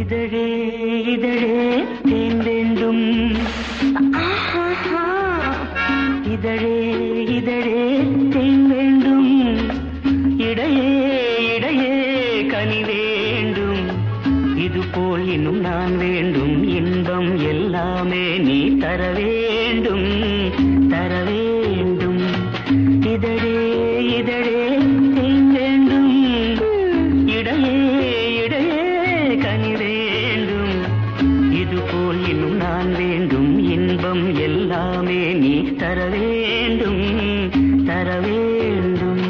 இதழே இதழே தேன் வேண்டும் ஆஹா. இதழே இதழே தேன் தர வேண்டும் தர வேண்டும்.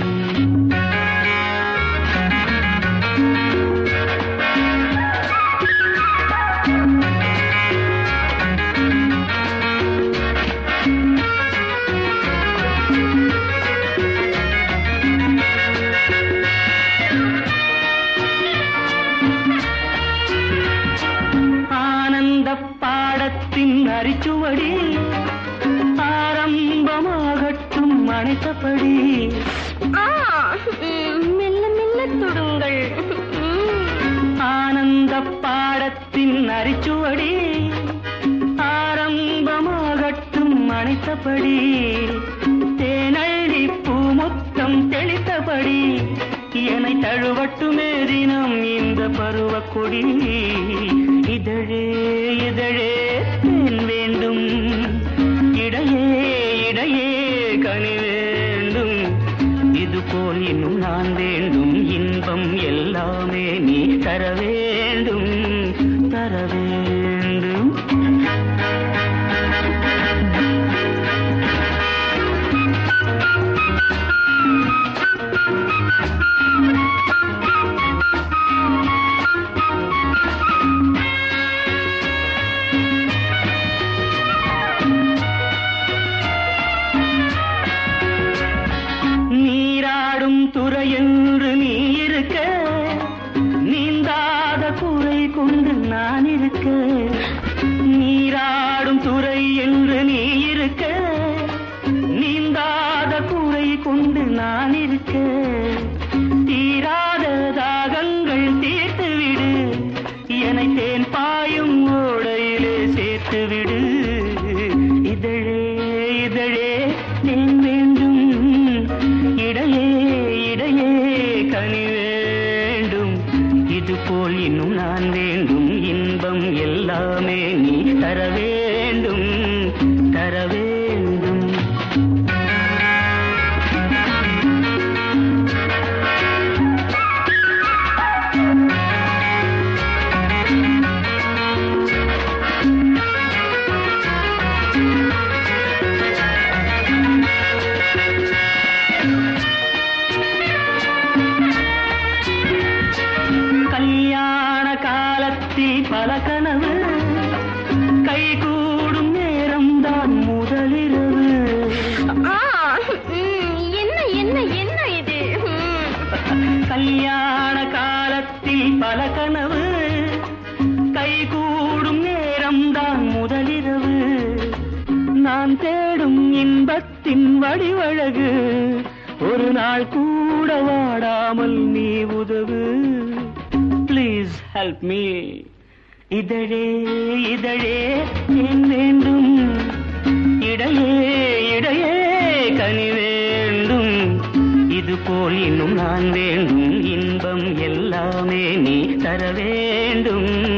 ஆனந்த பாடத்தின் அரிச்சுவடி ஆனந்த பாடத்தின் அரிச்சுவடி ஆரம்பமாகட்டும் அணைத்தபடி தேனழி பூமுத்தம் தெளித்தபடி என்னை தழுவட்டுமே தினம் இந்த பருவ கொடி இதழே இதழே தேன் வேண்டும். இடையே இடையே கனி வேண்டும். இதுபோல் இன்னும் நான் வேண்டும். இன்பம் எல்லாமே நீ தரவே கொண்டு நான் இருக்க. நீராடும் துறை என்று நீ இருக்க. நீந்தாத கூரை கொண்டு நான் இருக்க. எல்லாமே நீ தர வேண்டும் தர வேண்டும். பல தேடும் இன்பத்தின் வடிவழகு ஒரு நாள் கூட வாடாமல் நீ உதவு. ப்ளீஸ் ஹெல்ப் மீ இதழே இதழே ஏன் வேண்டும். இடையே இடையே கனி வேண்டும். இது போல் இன்னும் நான் வேண்டும். இன்பம் எல்லாமே நீ தர வேண்டும் தர வேண்டும்.